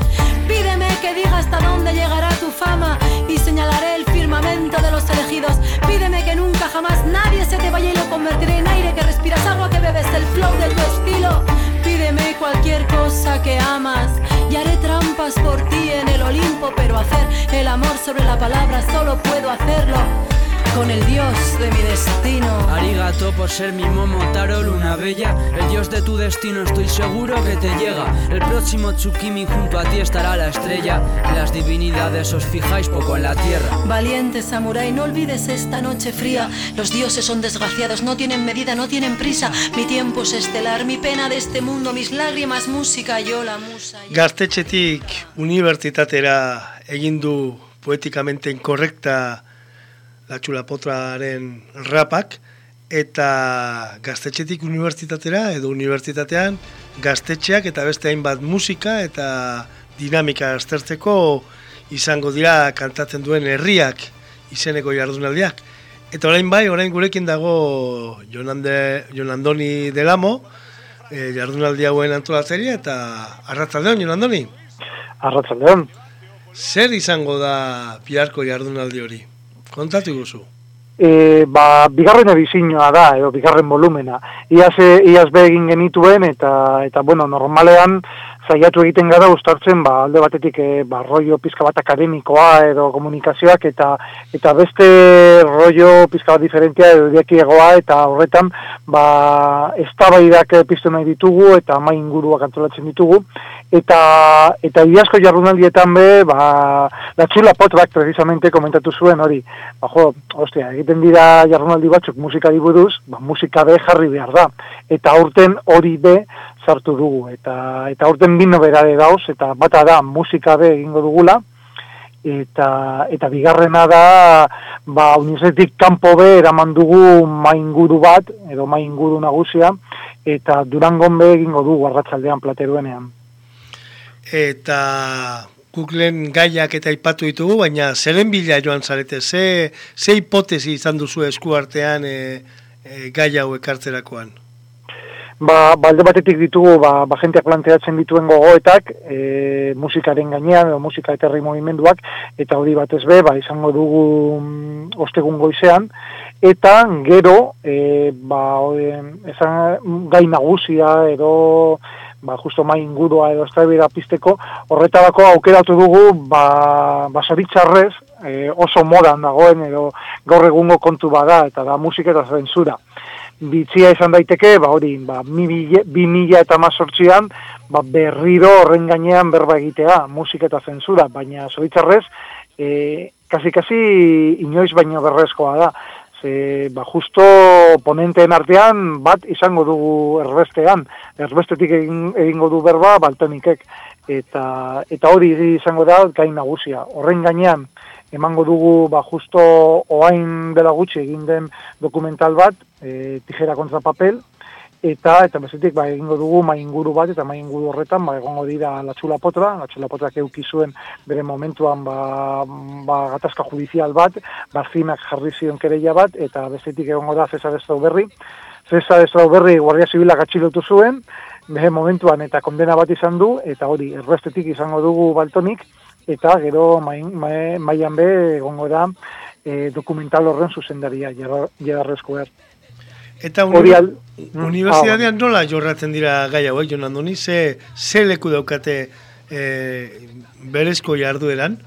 Pídeme que diga hasta dónde llegará tu fama y señalaré el firmamento de los elegidos. Pídeme que nunca jamás nadie se te vaya y lo convertiré en aire que respiras, agua que bebes, el flow de tu estilo. Pídeme cualquier cosa que amas y haré trampas por ti en el Olimpo, pero hacer el amor sobre la palabra solo puedo hacerlo con el dios de mi destino. Arigato por ser mi momotaro, luna bella. El dios de tu destino estoy seguro que te llega. El próximo Tsukimi junto a ti estará la estrella. Las divinidades os fijáis poco en la tierra. Valiente samurái, no olvides esta noche fría. Los dioses son desgraciados, no tienen medida, no tienen prisa. Mi tiempo es estelar, mi pena de este mundo, mis lágrimas, música, yo la musa. yo- Gaztetxetik unibertsitatera egin du poetikamente inkorrekta la txulapotraren rapak, eta gaztetxetik unibertsitatera edo unibertsitatean gaztetxeak eta beste hainbat musika eta dinamika aztertzeko izango dira kantatzen duen herriak izeneko jardunaldiak. Eta orain bai, orain gurekin dago Jonande, Jonandoni Delamo, e, jardunaldi hauen antolatzeria eta arratzaldeon, Jonandoni. Arratzaldeon. Zer izango da biharko jardunaldi hori? Kontatu guzu. E, ba, bigarren edizioa da, edo bigarren volumena. Iaz, e, iaz be egin genituen, eta, eta bueno, normalean, saiatu egiten gara ustartzen, ba, alde batetik, e, ba, rollo pizka bat akademikoa edo komunikazioak, eta eta beste rollo pizka bat diferentia edo diakiegoa, eta horretan, ba, eztabaidak piztu nahi ditugu, eta mai inguruak antolatzen ditugu, eta eta iazko jardunaldietan be, ba, la txula potrak precisamente komentatu zuen hori. Ba, jo, ostia, egiten dira jardunaldi batzuk musikari buruz, ba, musika be jarri behar da. Eta aurten hori be sartu dugu. Eta, eta aurten bi noberade dauz, eta bata da musika be egingo dugula, eta eta bigarrena da ba unizetik kanpo be eraman dugu mainguru bat edo mainguru nagusia eta Durangon be egingo dugu arratsaldean plateruenean. Eta guk lehen gaiak eta aipatu ditugu, baina zeren bila joan zarete, ze, ze hipotezi izan duzu eskuartean e, e, gai hau ekartzerakoan? Ba, balde batetik ditugu, ba, ba jenteak planteatzen dituen gogoetak, e, musikaren gainean, edo musika eta herri movimenduak, eta hori batez be, ba, izango dugu mm, ostegun goizean, eta gero, e, ba, e, esan, gai nagusia, edo, ba, justo mai ingurua edo eztabaida pizteko, horretarako aukeratu dugu, ba, ba zoritxarrez, e, oso modan dagoen, edo gaur egungo kontu bada, eta da musika eta zensura bitzia izan daiteke, ba hori, ba, mi mila- bi mila eta mazortzian, ba, berriro horren gainean berba egitea, musika eta zensura, baina zoitzarrez, e, kasi-kasi inoiz baino berrezkoa da. Ze, ba, justo ponenteen artean bat izango dugu erbestean, erbestetik egin, egingo du berba baltonikek, eta, eta hori izango da gain nagusia. Horren gainean, emango dugu ba justo oain dela gutxi egin den dokumental bat, e, tijera kontra papel, eta eta bezetik ba egingo dugu mai inguru bat eta mai inguru horretan ba egongo dira la txula potra, la txula potra euki zuen bere momentuan ba, ba gatazka judizial bat, barzinak jarri zion kereia bat eta bezetik egongo da Cesar Estauberri. Cesar Estauberri Guardia Zibilak atxilotu zuen, bere momentuan eta kondena bat izan du eta hori errestetik izango dugu baltonik eta gero main, mai, maian be egongo da e, dokumental horren zuzendaria Gerard Escobar. Eta uni, al- Mm, unibertsitatean nola jorratzen dira gai hauek, Jon Andoni, ze, ze leku daukate e, berezko jardueran?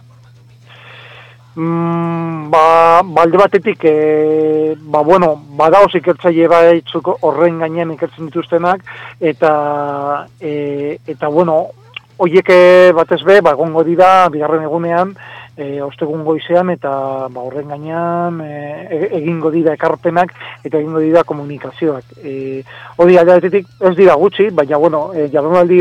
Mm, ba, balde batetik, e, ba, bueno, badaoz ikertzaile baitzuk horren gainean ikertzen dituztenak, eta, e, eta bueno, hoiek eh, batez be, ba, egongo dira, bigarren egunean, e, ostegun goizean, eta ba, horren gainean e, egingo dira ekarpenak, eta egingo dira komunikazioak. E, hori alde batetik ez dira gutxi, baina, bueno, e, jardunaldi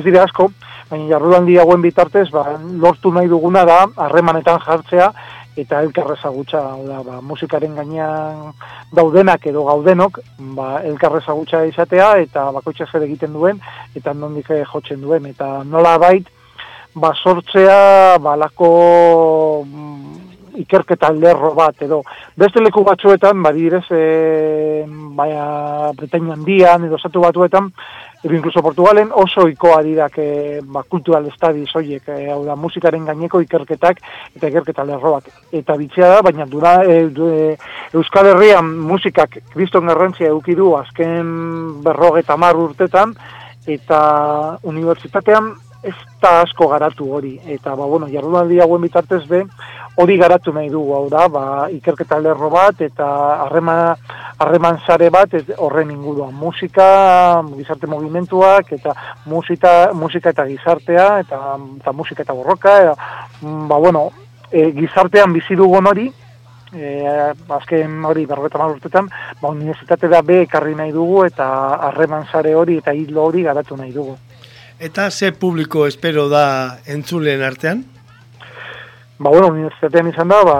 ez dira asko, baina jardunaldi hauen bitartez, ba, lortu nahi duguna da, harremanetan jartzea, eta elkarrezagutza, da, ba, musikaren gainean daudenak edo gaudenok, ba, elkarrezagutza izatea, eta bakoitza zer egiten duen, eta nondik eh, jotzen duen, eta nola bait, ba, sortzea, balako mm, ikerketa lerro bat, edo beste leku batzuetan, badirez, e, baina Britainia handian, edo batuetan, edo incluso Portugalen oso ikoa dirak e, ba, cultural studies horiek, e, hau da, musikaren gaineko ikerketak eta ikerketa lerroak. Eta bitxea da, baina dura, e, du- e, Euskal Herrian musikak kriston garrantzia eduki du azken berrogeta mar urtetan, eta unibertsitatean ez da asko garatu hori. Eta, ba, bueno, jardunaldi hauen bitartez be, hori garatu nahi dugu, hau da, ba, ikerketa lerro bat, eta harreman harreman sare bat ez, horren inguruan. Musika, gizarte movimentuak, eta musika, musika eta gizartea, eta, eta musika eta borroka, eta, ba, bueno, e, gizartean bizi dugun hori, e, azken hori berrogeta urtetan, ba, unibertsitate da be ekarri nahi dugu, eta harreman sare hori eta hilo hori garatu nahi dugu. Eta ze publiko espero da entzulen artean? Ba, bueno, unibertsitatean izan da, ba,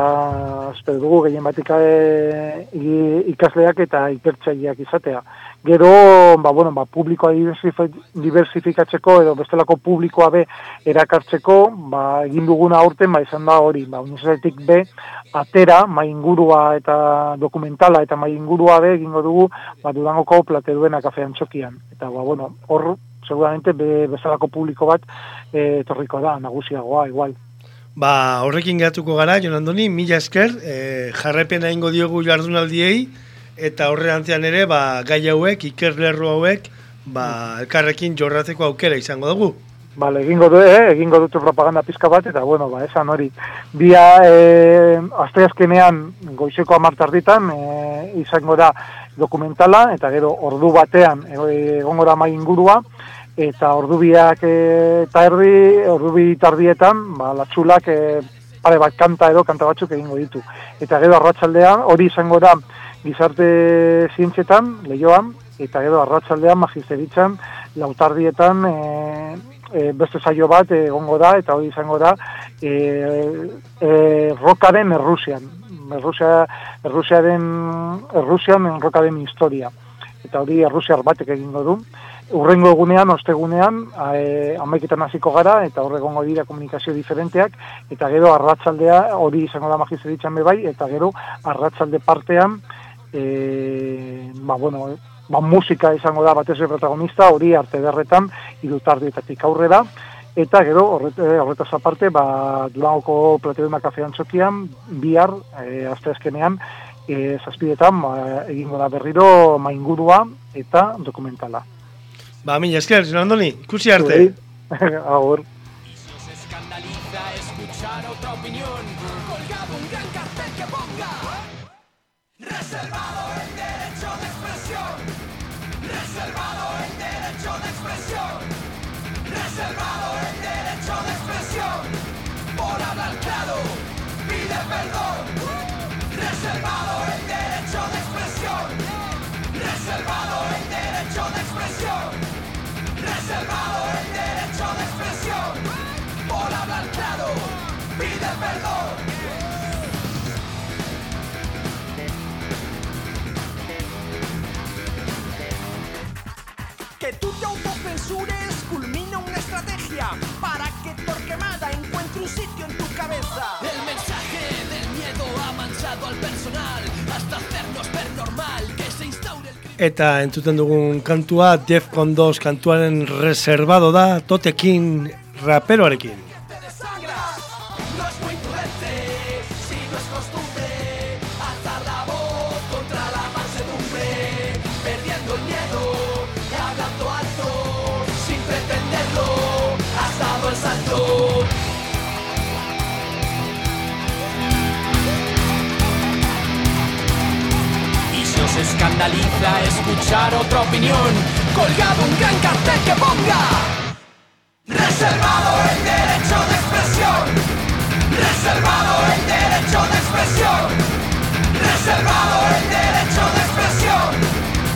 espero dugu gehien bat i- ikasleak eta ikertzaileak izatea. Gero, ba, bueno, ba, publikoa diversifi- diversifikatzeko edo bestelako publikoa be erakartzeko, ba, egin duguna aurten, ba, izan da hori, ba, unibertsitatetik be, atera, mai ingurua eta dokumentala eta mai ingurua be, egingo dugu, ba, durangoko plateruena kafean txokian. Eta, ba, bueno, hor, seguramente, be, bezalako publiko bat, e, etorriko da, nagusiagoa, igual. Ba, horrekin gehatuko gara, Jon Andoni, mila esker, e, jarrepena ingo diogu jardunaldiei, eta horrerantzean ere, ba, gai hauek, ikerlerro hauek, ba, elkarrekin jorratzeko aukera izango dugu. Vale, egingo du, eh, egingo dute propaganda pizka bat, eta bueno, ba, esan hori. Bia, e, asteazkenean, goizeko amartarditan, e, izango da dokumentala, eta gero ordu batean, egongo da mai ingurua, eta ordu biak e, eta erdi, ordu bi tardietan, ba, latxulak e, pare bat kanta edo kanta batzuk egingo ditu. Eta gero arratsaldean hori izango da gizarte zientzietan, lehioan, eta gero arratsaldean magisteritzan, lautardietan e, e, beste saio bat egongo da, eta hori izango da e, e, rokaren Errusian. Errusia, Errusiaren, Errusian rokaren historia. Eta hori Errusiar batek egingo du. Urrengo egunean, ostegunean, e, amaiketan hasiko gara, eta horre egongo dira komunikazio diferenteak, eta gero arratzaldea, hori izango da magisteritzan bebai, eta gero arratzalde partean, e, ba, bueno, ba, musika izango da batez protagonista, hori arte derretan, irutardietatik aurrera, eta gero horret, eh, horretaz aparte, ba, Durangoko Plateruema kafean txokian, bihar, e, asteazkenean, e, zazpidetan, ba, egingo da berriro maingurua eta dokumentala. Ba, mila esker, Jon Andoni, ikusi arte. Agur. Autocensures culmina una estrategia para que Torquemada encuentre un sitio en tu cabeza. El mensaje del miedo ha manchado al personal hasta hacernos ver normal que se instaure el Eta entzuten dugun kantua, Defcon 2 kantuaren reservado da, totekin raperoarekin. Escandaliza escuchar otra opinión, colgado un gran cartel que ponga Reservado el derecho de expresión. Reservado el derecho de expresión. Reservado el derecho de expresión.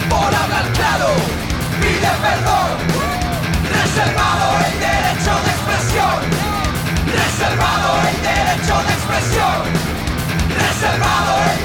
Por hablar claro, pide perdón. Reservado el derecho de expresión. Reservado el derecho de expresión. Reservado el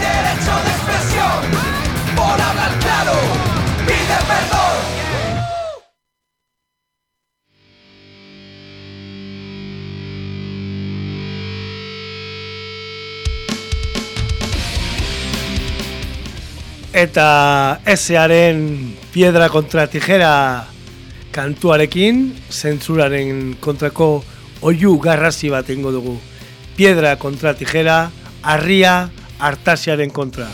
Eta esearen piedra kontra tijera kantuarekin, zentzuraren kontrako oiu garrasi bat ingo dugu. Piedra kontra tijera, harria hartasiaren kontra.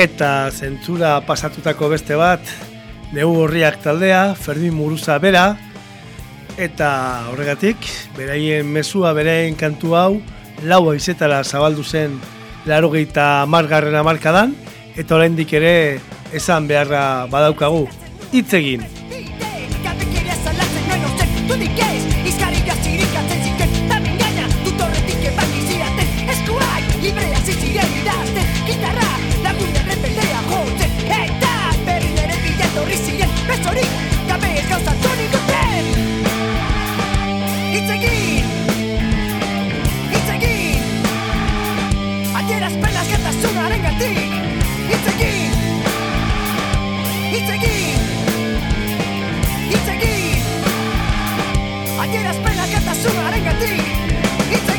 Eta zentzura pasatutako beste bat, neu horriak taldea, Fermin Muruza bera, eta horregatik, beraien mezua, beraien kantu hau, laua izetara zabaldu zen laro gehieta margarren amarkadan, eta oraindik ere esan beharra badaukagu. Hitz egin! Espera que te sonarenga ti. Dice aquí. Dice aquí. Dice aquí. Ayer espera que te sonarenga ti. Dice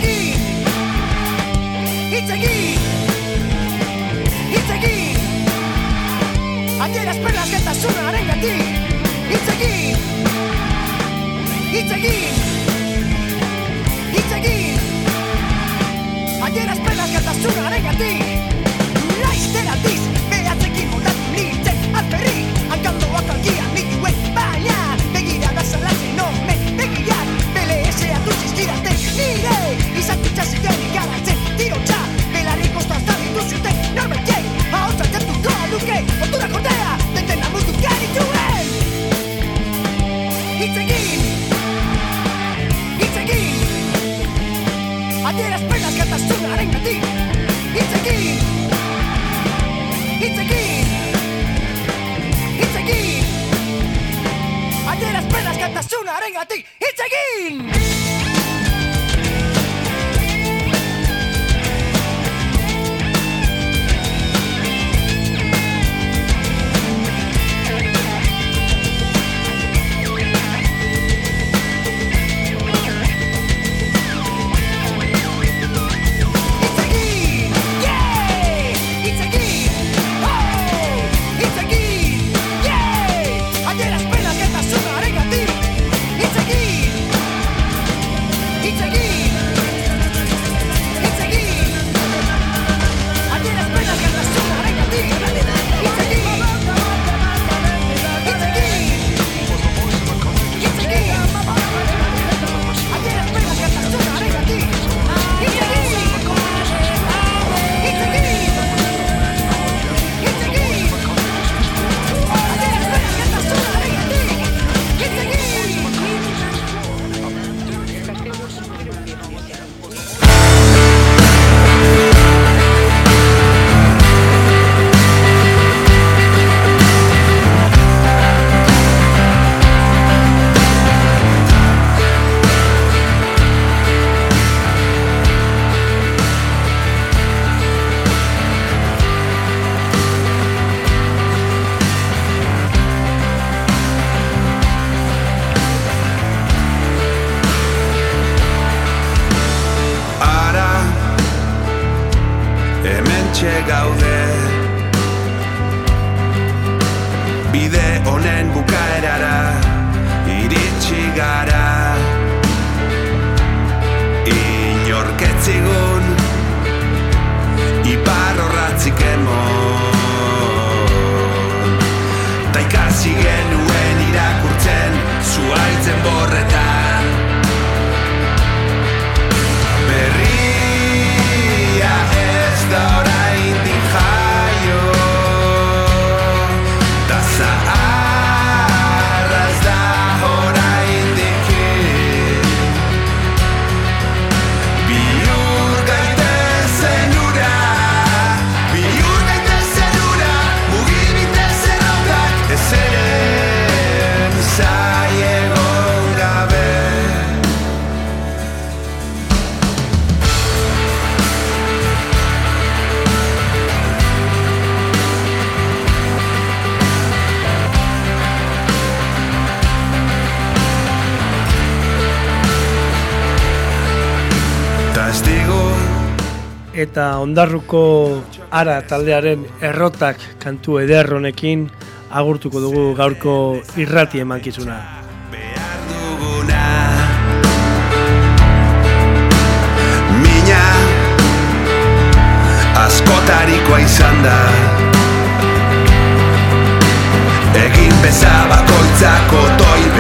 aquí. Dice aquí. ちょあれやっていい？eta ondarruko ara taldearen errotak kantu eder honekin agurtuko dugu gaurko irrati emankizuna. Mina askotarikoa izan da Egin bezabakoitzako toin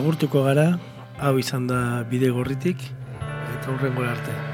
agurtuko gara, hau izan da bide gorritik, eta hurrengo arte.